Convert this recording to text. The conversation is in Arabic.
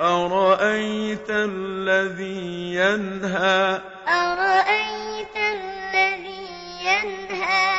أَرَأَيْتَ الَّذِي يَنْهَىٰ أَرَأَيْتَ الَّذِي يَنْهَىٰ